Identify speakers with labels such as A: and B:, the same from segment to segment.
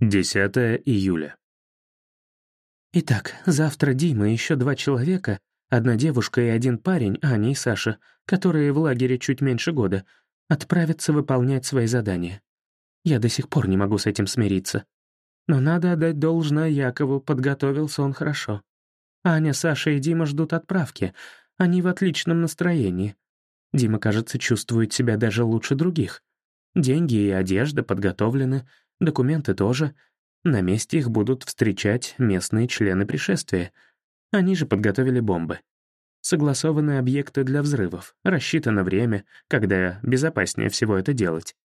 A: 10 июля.
B: Итак, завтра Дима и еще два человека, одна девушка и один парень, Аня и Саша, которые в лагере чуть меньше года, отправятся выполнять свои задания. Я до сих пор не могу с этим смириться. Но надо отдать должное Якову, подготовился он хорошо. Аня, Саша и Дима ждут отправки. Они в отличном настроении. Дима, кажется, чувствует себя даже лучше других. Деньги и одежда подготовлены, Документы тоже. На месте их будут встречать местные члены пришествия. Они же подготовили бомбы. Согласованные объекты для взрывов, рассчитано время, когда безопаснее всего это делать.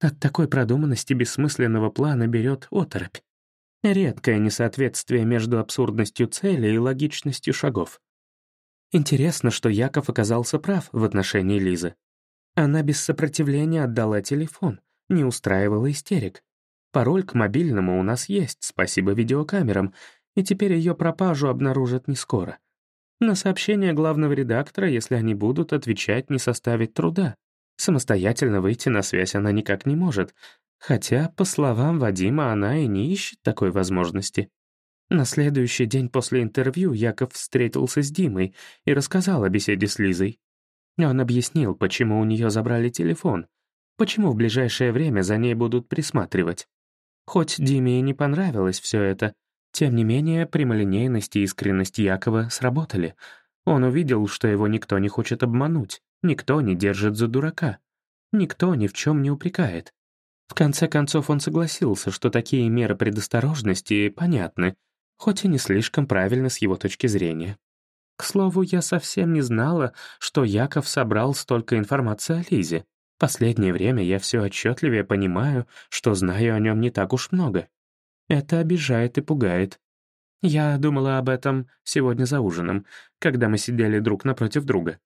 B: От такой продуманности бессмысленного плана берет оторопь. Редкое несоответствие между абсурдностью цели и логичностью шагов. Интересно, что Яков оказался прав в отношении Лизы. Она без сопротивления отдала телефон, не устраивала истерик. Пароль к мобильному у нас есть, спасибо видеокамерам, и теперь ее пропажу обнаружат не скоро. На сообщения главного редактора, если они будут, отвечать не составит труда. Самостоятельно выйти на связь она никак не может, хотя, по словам Вадима, она и не ищет такой возможности. На следующий день после интервью Яков встретился с Димой и рассказал о беседе с Лизой. Он объяснил, почему у нее забрали телефон, почему в ближайшее время за ней будут присматривать. Хоть Диме и не понравилось все это, тем не менее прямолинейность и искренность Якова сработали. Он увидел, что его никто не хочет обмануть, никто не держит за дурака, никто ни в чем не упрекает. В конце концов он согласился, что такие меры предосторожности понятны, хоть и не слишком правильно с его точки зрения. К слову, я совсем не знала, что Яков собрал столько информации о Лизе. Последнее время я все отчетливее понимаю, что знаю о нем не так уж много. Это обижает и пугает. Я думала об этом сегодня за ужином, когда мы сидели друг напротив друга.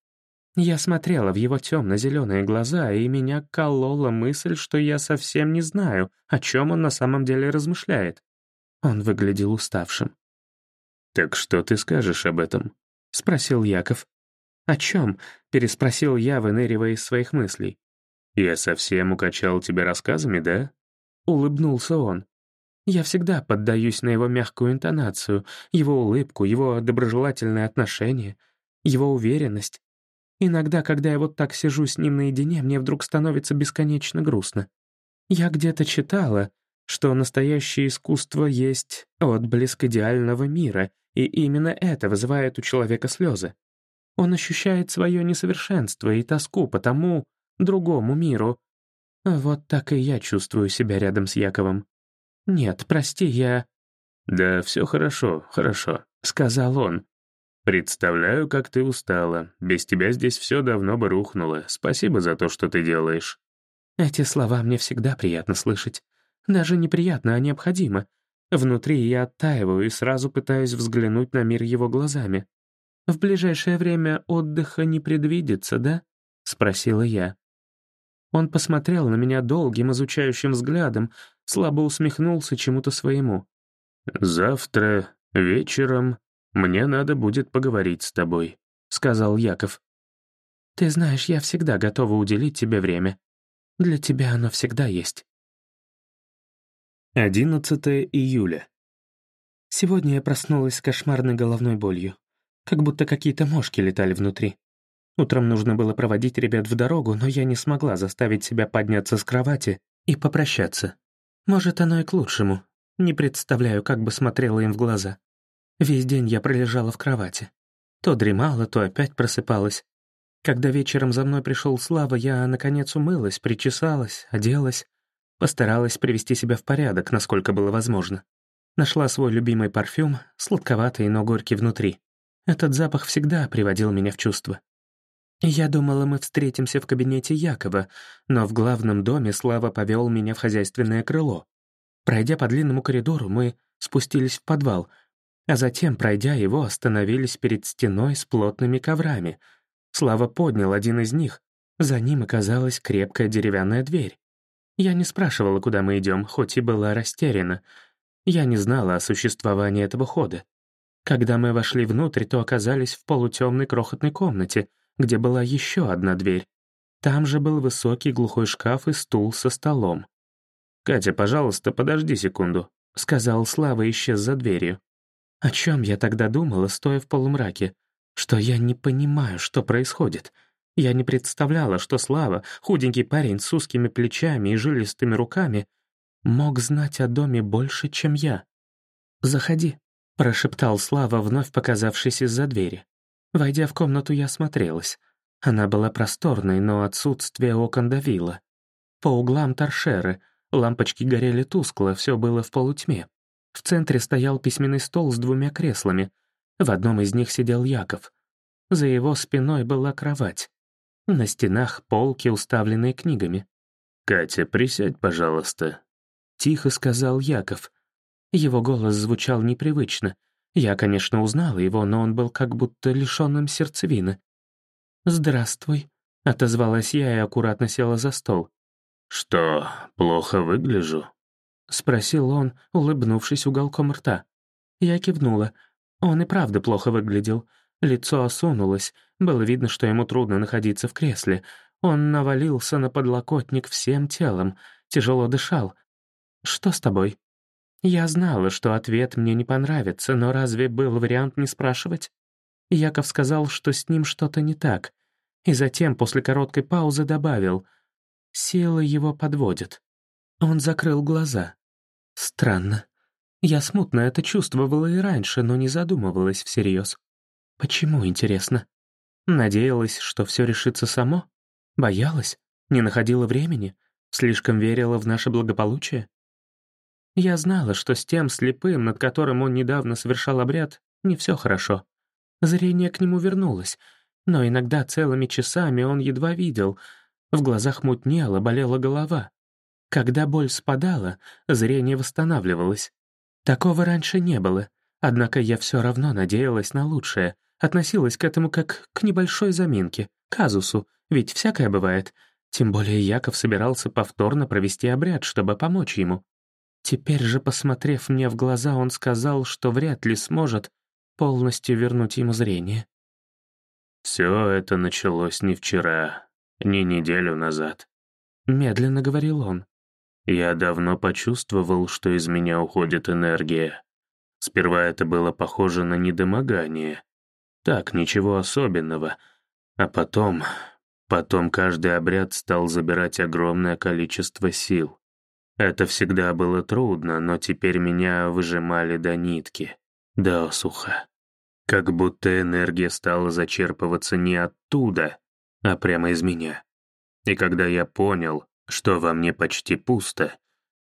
B: Я смотрела в его темно-зеленые глаза, и меня колола мысль, что я совсем не знаю, о чем он на самом деле размышляет. Он выглядел уставшим.
A: «Так что ты скажешь об этом?»
B: — спросил Яков. «О чем?» — переспросил я, выныривая из своих мыслей.
A: «Я совсем укачал тебя рассказами, да?»
B: Улыбнулся он. Я всегда поддаюсь на его мягкую интонацию, его улыбку, его доброжелательное отношение, его уверенность. Иногда, когда я вот так сижу с ним наедине, мне вдруг становится бесконечно грустно. Я где-то читала, что настоящее искусство есть отблеск идеального мира, и именно это вызывает у человека слезы. Он ощущает свое несовершенство и тоску по тому, другому миру. Вот так и я чувствую себя рядом с Яковом. Нет, прости, я...
A: «Да все хорошо, хорошо», — сказал он. «Представляю, как ты устала. Без тебя здесь все давно бы рухнуло. Спасибо за то, что ты делаешь».
B: Эти слова мне всегда приятно слышать. Даже неприятно, а необходимо. Внутри я оттаиваю и сразу пытаюсь взглянуть на мир его глазами. «В ближайшее время отдыха не предвидится, да?» — спросила я. Он посмотрел на меня долгим, изучающим взглядом, слабо усмехнулся чему-то своему.
A: «Завтра вечером мне надо будет поговорить с тобой», — сказал Яков.
B: «Ты знаешь, я всегда готова уделить тебе время. Для тебя оно всегда есть».
A: 11 июля.
B: Сегодня я проснулась с кошмарной головной болью, как будто какие-то мошки летали внутри. Утром нужно было проводить ребят в дорогу, но я не смогла заставить себя подняться с кровати и попрощаться. Может, оно и к лучшему. Не представляю, как бы смотрела им в глаза. Весь день я пролежала в кровати. То дремала, то опять просыпалась. Когда вечером за мной пришел Слава, я, наконец, умылась, причесалась, оделась, постаралась привести себя в порядок, насколько было возможно. Нашла свой любимый парфюм, сладковатый, но горький внутри. Этот запах всегда приводил меня в чувство. Я думала, мы встретимся в кабинете Якова, но в главном доме Слава повел меня в хозяйственное крыло. Пройдя по длинному коридору, мы спустились в подвал, а затем, пройдя его, остановились перед стеной с плотными коврами. Слава поднял один из них. За ним оказалась крепкая деревянная дверь. Я не спрашивала, куда мы идем, хоть и была растеряна. Я не знала о существовании этого хода. Когда мы вошли внутрь, то оказались в полутемной крохотной комнате — где была еще одна дверь. Там же был высокий глухой шкаф и стул со столом.
A: «Катя, пожалуйста, подожди секунду», — сказал Слава исчез за дверью.
B: О чем я тогда думала, стоя в полумраке? Что я не понимаю, что происходит. Я не представляла, что Слава, худенький парень с узкими плечами и жилистыми руками, мог знать о доме больше, чем я. «Заходи», — прошептал Слава, вновь показавшись из-за двери. Войдя в комнату, я осмотрелась. Она была просторной, но отсутствие окон давило. По углам торшеры, лампочки горели тускло, все было в полутьме. В центре стоял письменный стол с двумя креслами. В одном из них сидел Яков. За его спиной была кровать. На стенах полки, уставленные книгами.
A: «Катя, присядь, пожалуйста», — тихо сказал Яков.
B: Его голос звучал непривычно. Я, конечно, узнала его, но он был как будто лишенным сердцевины. «Здравствуй», — отозвалась я и аккуратно села за стол.
A: «Что, плохо выгляжу?»
B: — спросил он, улыбнувшись уголком рта. Я кивнула. Он и правда плохо выглядел. Лицо осунулось, было видно, что ему трудно находиться в кресле. Он навалился на подлокотник всем телом, тяжело дышал. «Что с тобой?» Я знала, что ответ мне не понравится, но разве был вариант не спрашивать? Яков сказал, что с ним что-то не так, и затем, после короткой паузы, добавил «Силы его подводят». Он закрыл глаза. Странно. Я смутно это чувствовала и раньше, но не задумывалась всерьез. Почему, интересно? Надеялась, что все решится само? Боялась? Не находила времени? Слишком верила в наше благополучие? Я знала, что с тем слепым, над которым он недавно совершал обряд, не все хорошо. Зрение к нему вернулось, но иногда целыми часами он едва видел. В глазах мутнело, болела голова. Когда боль спадала, зрение восстанавливалось. Такого раньше не было, однако я все равно надеялась на лучшее, относилась к этому как к небольшой заминке, казусу, ведь всякое бывает. Тем более Яков собирался повторно провести обряд, чтобы помочь ему. Теперь же, посмотрев мне в глаза, он сказал, что вряд ли сможет полностью вернуть ему зрение.
A: «Все это началось не вчера, не неделю назад», —
B: медленно говорил он.
A: Я давно почувствовал, что из меня уходит энергия. Сперва это было похоже на недомогание. Так, ничего особенного. А потом... Потом каждый обряд стал забирать огромное количество сил. Это всегда было трудно, но теперь меня выжимали до нитки, до сухо. Как будто энергия стала зачерпываться не оттуда, а прямо из меня. И когда я понял, что во мне почти пусто.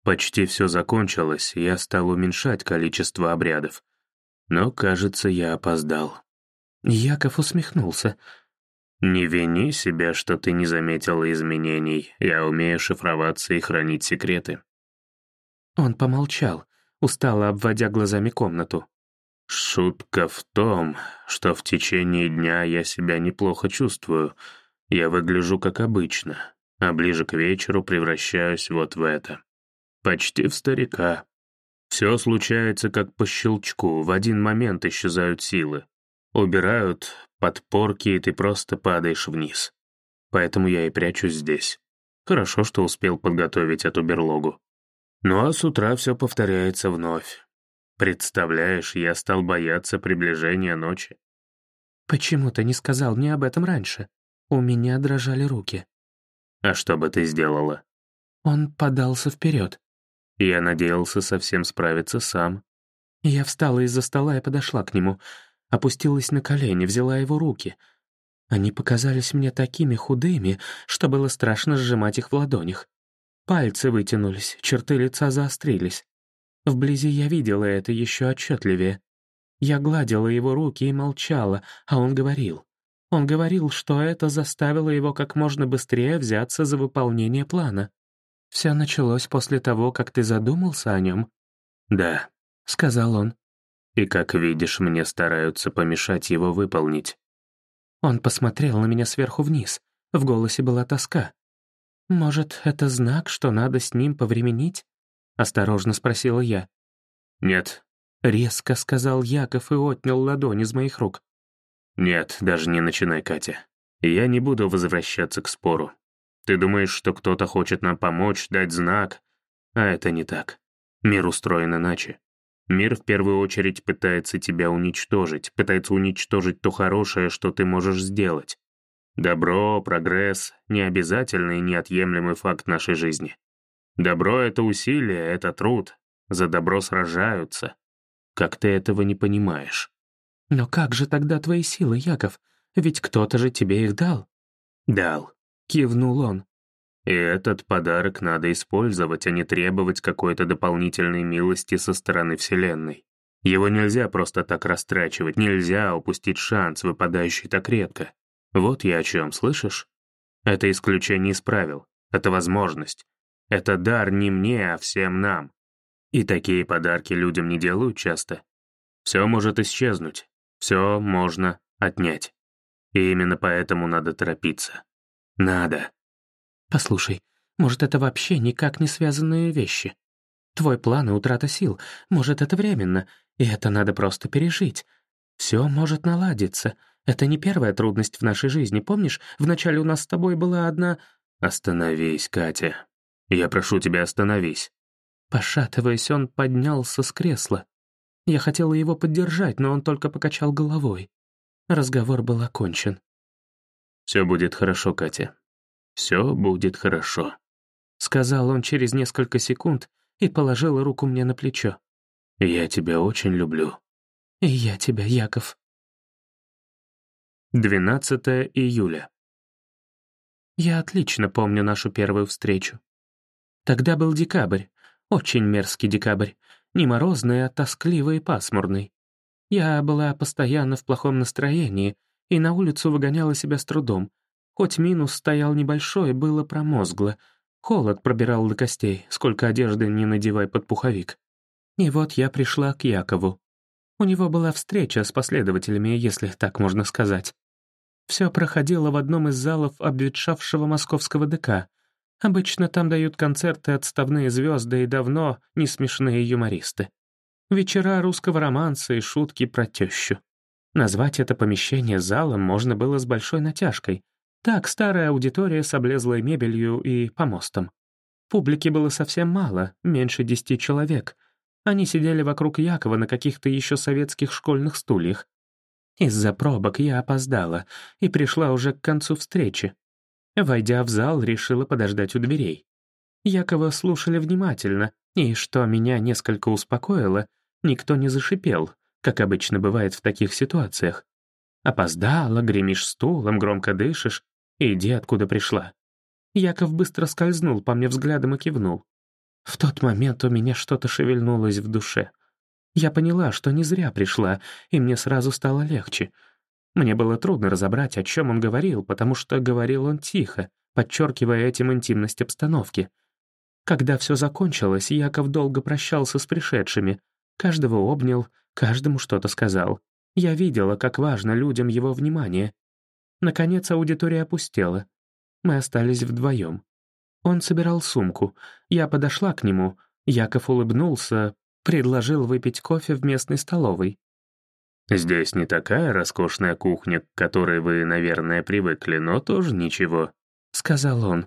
A: Почти все закончилось, я стал уменьшать количество обрядов. Но, кажется, я опоздал.
B: Яков усмехнулся.
A: «Не вини себя, что ты не заметила изменений. Я умею шифроваться и хранить секреты».
B: Он помолчал, устало обводя глазами комнату.
A: «Шутка в том, что в течение дня я себя неплохо чувствую. Я выгляжу как обычно а ближе к вечеру превращаюсь вот в это. Почти в старика. Все случается как по щелчку, в один момент исчезают силы. Убирают подпорки, и ты просто падаешь вниз. Поэтому я и прячусь здесь. Хорошо, что успел подготовить эту берлогу. Ну а с утра все повторяется вновь. Представляешь, я стал бояться приближения ночи.
B: «Почему ты не сказал мне об этом раньше? У меня дрожали руки».
A: «А что бы ты сделала?»
B: Он подался вперед.
A: Я надеялся совсем справиться сам.
B: Я встала из-за стола и подошла к нему, опустилась на колени, взяла его руки. Они показались мне такими худыми, что было страшно сжимать их в ладонях. Пальцы вытянулись, черты лица заострились. Вблизи я видела это еще отчетливее. Я гладила его руки и молчала, а он говорил. Он говорил, что это заставило его как можно быстрее взяться за выполнение плана. «Все началось после того, как ты задумался о нем?»
A: «Да», —
B: сказал он.
A: «И, как видишь, мне стараются помешать его выполнить».
B: Он посмотрел на меня сверху вниз. В голосе была тоска. «Может, это знак, что надо с ним повременить?» — осторожно спросила я.
A: «Нет», —
B: резко сказал Яков и отнял ладонь из моих рук.
A: «Нет, даже не начинай, Катя. Я не буду возвращаться к спору. Ты думаешь, что кто-то хочет нам помочь, дать знак? А это не так. Мир устроен иначе. Мир в первую очередь пытается тебя уничтожить, пытается уничтожить то хорошее, что ты можешь сделать. Добро, прогресс — не обязательный и неотъемлемый факт нашей жизни. Добро — это усилие, это труд. За добро сражаются. Как ты этого не понимаешь?
B: «Но как же тогда твои силы, Яков? Ведь кто-то же тебе их дал».
A: «Дал», — кивнул он. И этот подарок надо использовать, а не требовать какой-то дополнительной милости со стороны Вселенной. Его нельзя просто так растрачивать, нельзя упустить шанс, выпадающий так редко. Вот я о чем, слышишь? Это исключение из правил, это возможность. Это дар не мне, а всем нам. И такие подарки людям не делают часто. Все может исчезнуть, все можно отнять. И именно поэтому надо торопиться. Надо.
B: Послушай, может, это вообще никак не связанные вещи? Твой план и утрата сил, может, это временно, и это надо просто пережить. Все может наладиться. Это не первая трудность в нашей жизни, помнишь? Вначале у нас с тобой была одна...
A: Остановись, Катя. Я прошу тебя, остановись.
B: Пошатываясь, он поднялся с кресла. Я хотела его поддержать, но он только покачал головой. Разговор был окончен.
A: «Все будет хорошо, Катя. Все будет хорошо», —
B: сказал он через несколько секунд и положил руку мне на плечо.
A: «Я тебя очень люблю».
B: «И я тебя, Яков».
A: 12 июля.
B: Я отлично помню нашу первую встречу. Тогда был декабрь, очень мерзкий декабрь, не морозный, а тоскливый и пасмурный. Я была постоянно в плохом настроении и на улицу выгоняла себя с трудом. Хоть минус стоял небольшой, было промозгло. Холод пробирал до костей, сколько одежды не надевай под пуховик. И вот я пришла к Якову. У него была встреча с последователями, если так можно сказать. Все проходило в одном из залов обветшавшего московского ДК. Обычно там дают концерты отставные звезды и давно не смешные юмористы. Вечера русского романса и шутки про тещу. Назвать это помещение залом можно было с большой натяжкой. Так, старая аудитория с облезлой мебелью и помостом. Публики было совсем мало, меньше десяти человек. Они сидели вокруг Якова на каких-то еще советских школьных стульях. Из-за пробок я опоздала и пришла уже к концу встречи. Войдя в зал, решила подождать у дверей. Якова слушали внимательно, и, что меня несколько успокоило, никто не зашипел, как обычно бывает в таких ситуациях. Опоздала, гремишь стулом, громко дышишь, иди откуда пришла. Яков быстро скользнул по мне взглядом и кивнул. В тот момент у меня что-то шевельнулось в душе. Я поняла, что не зря пришла, и мне сразу стало легче — мне было трудно разобрать, о чем он говорил, потому что говорил он тихо, подчеркивая этим интимность обстановки. Когда все закончилось, Яков долго прощался с пришедшими, каждого обнял, каждому что-то сказал. Я видела, как важно людям его внимание. Наконец аудитория опустела. Мы остались вдвоем. Он собирал сумку. Я подошла к нему. Яков улыбнулся, предложил выпить кофе в местной столовой.
A: Здесь не такая роскошная кухня, к которой вы, наверное, привыкли, но тоже ничего», —
B: сказал он.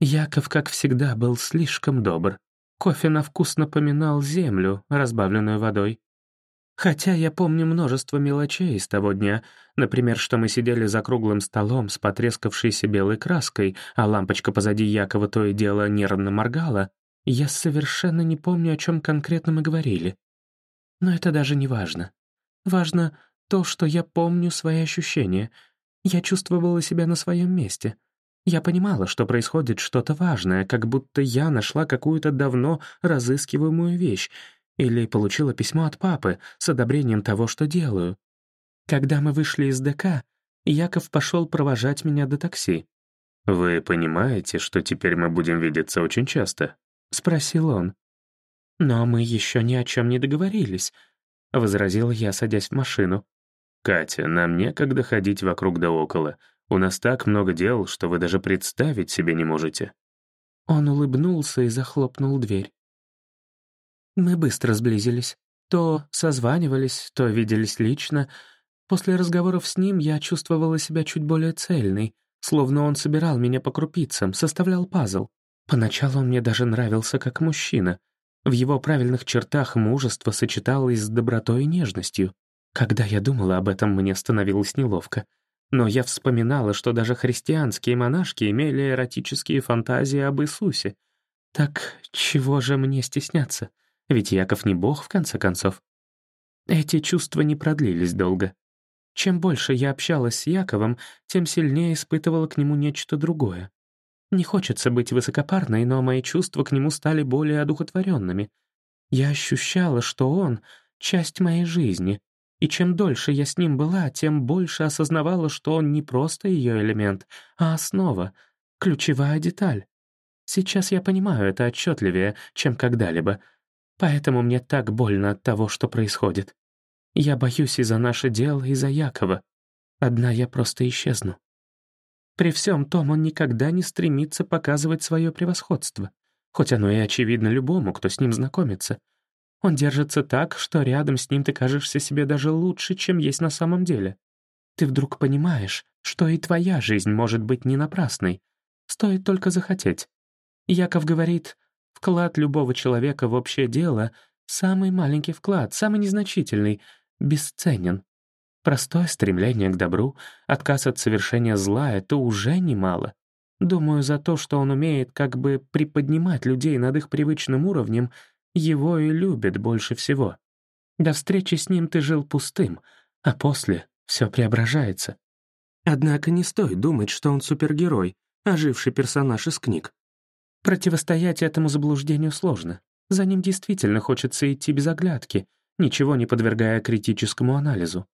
B: Яков, как всегда, был слишком добр. Кофе на вкус напоминал землю, разбавленную водой. Хотя я помню множество мелочей из того дня, например, что мы сидели за круглым столом с потрескавшейся белой краской, а лампочка позади Якова то и дело нервно моргала, я совершенно не помню, о чем конкретно мы говорили. Но это даже не важно. Важно то, что я помню свои ощущения. Я чувствовала себя на своем месте. Я понимала, что происходит что-то важное, как будто я нашла какую-то давно разыскиваемую вещь или получила письмо от папы с одобрением того, что делаю. Когда мы вышли из ДК, Яков пошел провожать меня до такси.
A: «Вы понимаете, что теперь мы будем видеться очень часто?»
B: — спросил он. «Но мы еще ни о чем не договорились. — возразил я, садясь в машину.
A: «Катя, нам некогда ходить вокруг да около. У нас так много дел, что вы даже представить себе не можете».
B: Он улыбнулся и захлопнул дверь. Мы быстро сблизились. То созванивались, то виделись лично. После разговоров с ним я чувствовала себя чуть более цельной, словно он собирал меня по крупицам, составлял пазл. Поначалу он мне даже нравился как мужчина. В его правильных чертах мужество сочеталось с добротой и нежностью. Когда я думала об этом, мне становилось неловко. Но я вспоминала, что даже христианские монашки имели эротические фантазии об Иисусе. Так чего же мне стесняться? Ведь Яков не бог, в конце концов. Эти чувства не продлились долго. Чем больше я общалась с Яковом, тем сильнее испытывала к нему нечто другое. Не хочется быть высокопарной, но мои чувства к нему стали более одухотворенными. Я ощущала, что он — часть моей жизни, и чем дольше я с ним была, тем больше осознавала, что он не просто ее элемент, а основа, ключевая деталь. Сейчас я понимаю это отчетливее, чем когда-либо, поэтому мне так больно от того, что происходит. Я боюсь и за наше дело, и за Якова. Одна я просто исчезну. При всем том он никогда не стремится показывать свое превосходство, хоть оно и очевидно любому, кто с ним знакомится — он держится так, что рядом с ним ты кажешься себе даже лучше, чем есть на самом деле. Ты вдруг понимаешь, что и твоя жизнь может быть не напрасной. Стоит только захотеть. Яков говорит, вклад любого человека в общее дело — самый маленький вклад, самый незначительный, бесценен. Простое стремление к добру, отказ от совершения зла — это уже немало. Думаю, за то, что он умеет как бы приподнимать людей над их привычным уровнем — его и любят больше всего. До встречи с ним ты жил пустым, а после все преображается. Однако не стоит думать, что он супергерой, оживший персонаж из книг. Противостоять этому заблуждению сложно. За ним действительно хочется идти без оглядки, ничего не подвергая критическому анализу.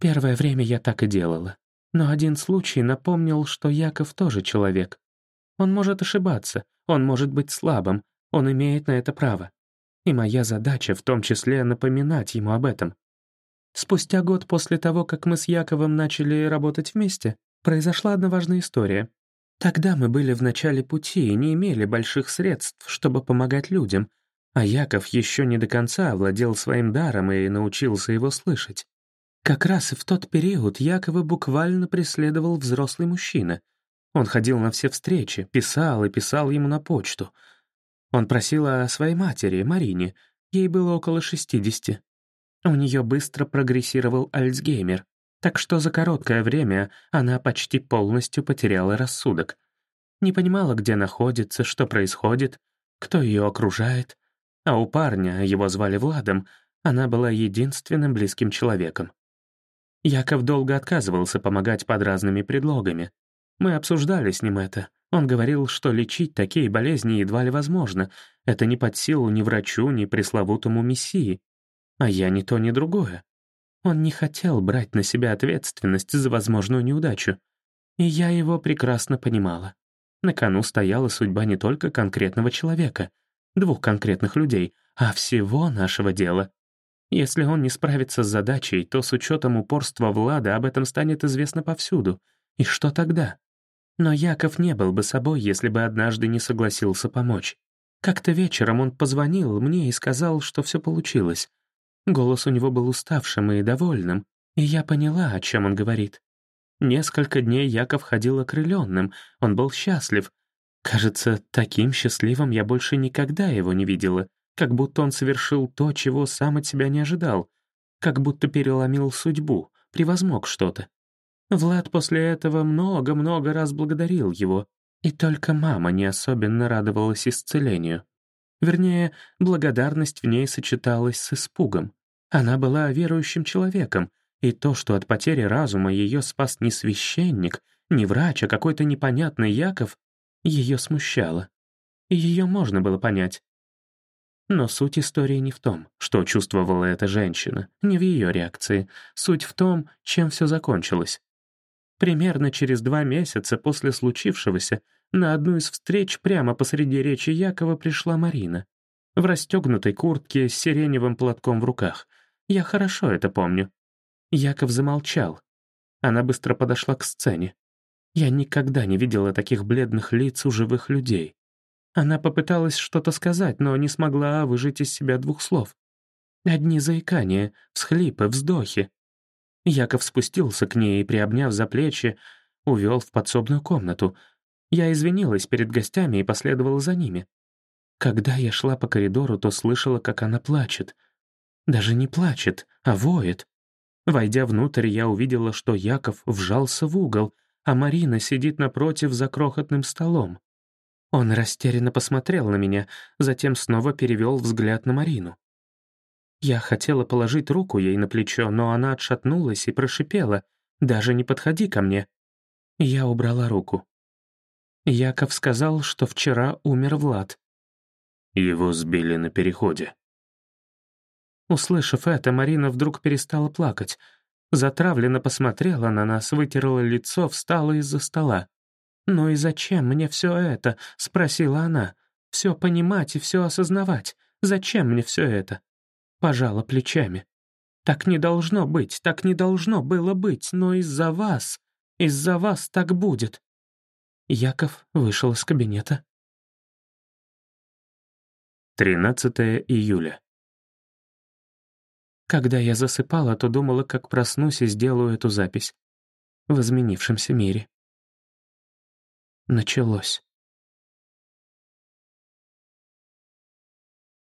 B: Первое время я так и делала. Но один случай напомнил, что Яков тоже человек. Он может ошибаться, он может быть слабым, он имеет на это право и моя задача в том числе напоминать ему об этом. Спустя год после того, как мы с Яковом начали работать вместе, произошла одна важная история. Тогда мы были в начале пути и не имели больших средств, чтобы помогать людям, а Яков еще не до конца овладел своим даром и научился его слышать. Как раз и в тот период Якова буквально преследовал взрослый мужчина. Он ходил на все встречи, писал и писал ему на почту — он просил о своей матери, Марине, ей было около 60. У нее быстро прогрессировал Альцгеймер, так что за короткое время она почти полностью потеряла рассудок. Не понимала, где находится, что происходит, кто ее окружает. А у парня, его звали Владом, она была единственным близким человеком. Яков долго отказывался помогать под разными предлогами. Мы обсуждали с ним это — он говорил, что лечить такие болезни едва ли возможно. Это не под силу ни врачу, ни пресловутому мессии. А я ни то, ни другое. Он не хотел брать на себя ответственность за возможную неудачу. И я его прекрасно понимала. На кону стояла судьба не только конкретного человека, двух конкретных людей, а всего нашего дела. Если он не справится с задачей, то с учетом упорства Влада об этом станет известно повсюду. И что тогда? Но Яков не был бы собой, если бы однажды не согласился помочь. Как-то вечером он позвонил мне и сказал, что все получилось. Голос у него был уставшим и довольным, и я поняла, о чем он говорит. Несколько дней Яков ходил окрыленным, он был счастлив. Кажется, таким счастливым я больше никогда его не видела, как будто он совершил то, чего сам от себя не ожидал, как будто переломил судьбу, превозмог что-то. Влад после этого много-много раз благодарил его, и только мама не особенно радовалась исцелению. Вернее, благодарность в ней сочеталась с испугом. Она была верующим человеком, и то, что от потери разума ее спас не священник, не врач, а какой-то непонятный Яков, ее смущало. Ее можно было понять. Но суть истории не в том, что чувствовала эта женщина, не в ее реакции. Суть в том, чем все закончилось. Примерно через два месяца после случившегося на одну из встреч прямо посреди речи Якова пришла Марина. В расстегнутой куртке с сиреневым платком в руках. Я хорошо это помню. Яков замолчал. Она быстро подошла к сцене. Я никогда не видела таких бледных лиц у живых людей. Она попыталась что-то сказать, но не смогла выжить из себя двух слов. Одни заикания, всхлипы, вздохи. Яков спустился к ней и, приобняв за плечи, увел в подсобную комнату. Я извинилась перед гостями и последовала за ними. Когда я шла по коридору, то слышала, как она плачет. Даже не плачет, а воет. Войдя внутрь, я увидела, что Яков вжался в угол, а Марина сидит напротив за крохотным столом. Он растерянно посмотрел на меня, затем снова перевел взгляд на Марину. Я хотела положить руку ей на плечо, но она отшатнулась и прошипела «Даже не подходи ко мне». Я убрала руку. Яков сказал, что вчера умер Влад.
A: Его сбили на переходе.
B: Услышав это, Марина вдруг перестала плакать. Затравленно посмотрела на нас, вытерла лицо, встала из-за стола. «Ну и зачем мне все это?» — спросила она. «Все понимать и все осознавать. Зачем мне все это?» Пожала плечами. «Так не должно быть, так не должно было быть, но из-за вас, из-за вас так будет». Яков вышел из кабинета.
A: 13 июля.
B: Когда я засыпала, то думала, как проснусь и сделаю эту запись в изменившемся мире. Началось.